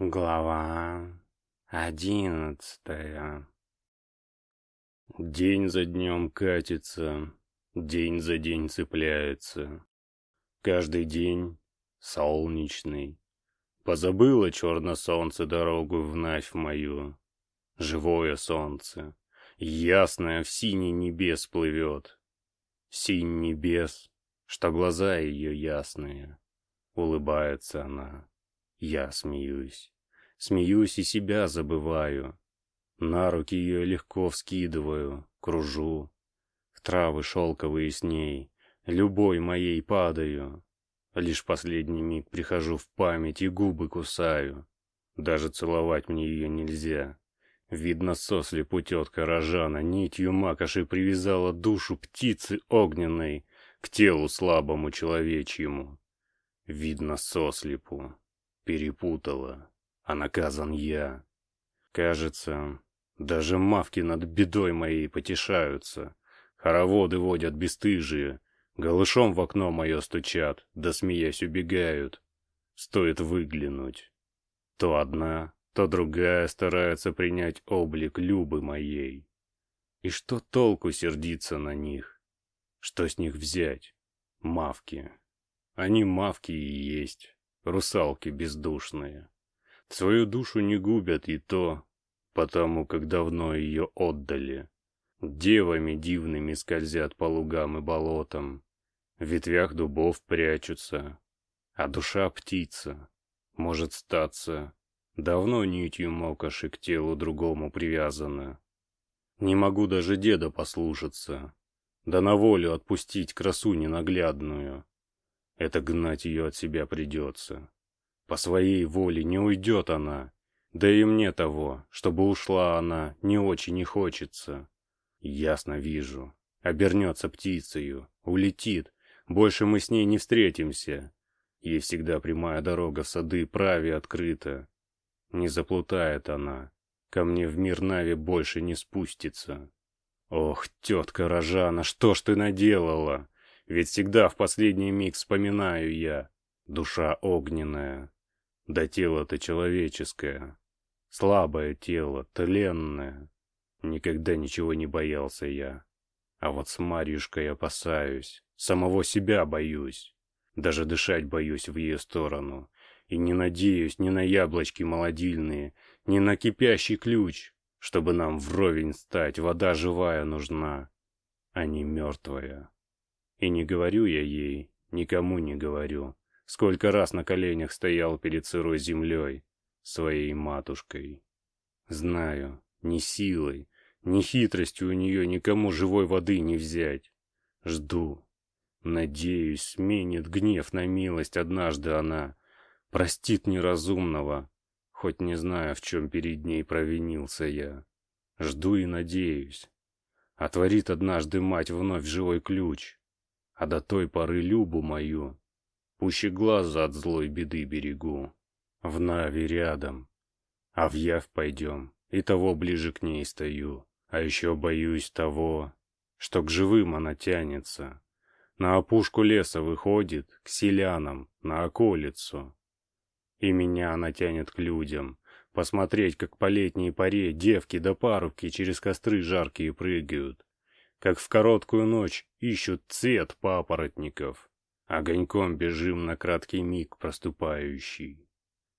Глава одиннадцатая День за днем катится, день за день цепляется. Каждый день солнечный. Позабыло черное солнце дорогу в мою. Живое солнце, ясное в синий небес плывет. Синь небес, что глаза ее ясные. Улыбается она. Я смеюсь. Смеюсь и себя забываю. На руки ее легко вскидываю, кружу. В травы шелковые с ней, любой моей падаю. Лишь последний миг прихожу в память и губы кусаю. Даже целовать мне ее нельзя. Видно, сослепу тетка Рожана нитью макоши привязала душу птицы огненной к телу слабому человечьему. Видно, сослепу перепутала, а наказан я. Кажется, даже мавки над бедой моей потешаются. Хороводы водят бесстыжие, голышом в окно мое стучат, да смеясь убегают. Стоит выглянуть. То одна, то другая старается принять облик Любы моей. И что толку сердиться на них? Что с них взять? Мавки. Они мавки и есть русалки бездушные. Свою душу не губят и то, потому как давно ее отдали. Девами дивными скользят по лугам и болотам, в ветвях дубов прячутся, а душа птица, может статься, давно нитью мокоши к телу другому привязана. Не могу даже деда послушаться, да на волю отпустить красу ненаглядную. Это гнать ее от себя придется. По своей воле не уйдет она. Да и мне того, чтобы ушла она, не очень не хочется. Ясно вижу. Обернется птицею, улетит. Больше мы с ней не встретимся. Ей всегда прямая дорога в сады праве открыта. Не заплутает она. Ко мне в мир Нави больше не спустится. Ох, тетка Рожана, что ж ты наделала? Ведь всегда в последний миг вспоминаю я. Душа огненная. Да тело-то человеческое. Слабое тело, тленное. Никогда ничего не боялся я. А вот с Марьюшкой опасаюсь. Самого себя боюсь. Даже дышать боюсь в ее сторону. И не надеюсь ни на яблочки молодильные, ни на кипящий ключ. Чтобы нам вровень стать, вода живая нужна, а не мертвая. И не говорю я ей, никому не говорю, сколько раз на коленях стоял перед сырой землей, своей матушкой. Знаю, ни силой, ни хитростью у нее никому живой воды не взять. Жду. Надеюсь, сменит гнев на милость однажды она, простит неразумного, хоть не знаю, в чем перед ней провинился я. Жду и надеюсь. Отворит однажды мать вновь живой ключ, а до той поры Любу мою, пуще глаза от злой беды берегу. В Нави рядом, а в Яв пойдем, и того ближе к ней стою. А еще боюсь того, что к живым она тянется. На опушку леса выходит, к селянам, на околицу. И меня она тянет к людям, посмотреть, как по летней поре девки да парубки через костры жаркие прыгают, как в короткую ночь ищут цвет папоротников, огоньком бежим на краткий миг проступающий.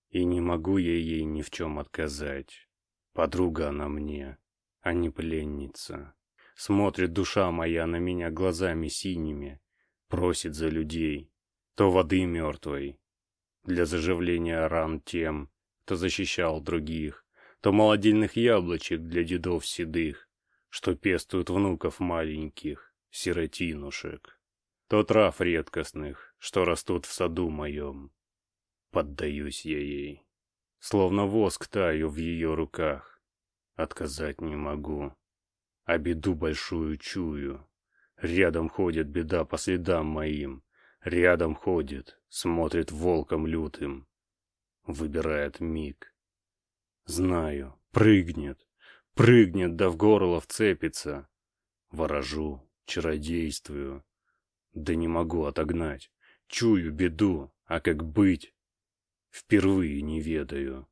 И не могу я ей ни в чем отказать. Подруга она мне, а не пленница. Смотрит душа моя на меня глазами синими, просит за людей, то воды мертвой, для заживления ран тем, кто защищал других, то молодильных яблочек для дедов седых, что пестуют внуков маленьких, сиротинушек, то трав редкостных, что растут в саду моем. Поддаюсь я ей, словно воск таю в ее руках. Отказать не могу, а беду большую чую. Рядом ходит беда по следам моим, рядом ходит, смотрит волком лютым. Выбирает миг. Знаю, прыгнет, Прыгнет, да в горло вцепится. Ворожу, чародействую. Да не могу отогнать. Чую беду, а как быть? Впервые не ведаю.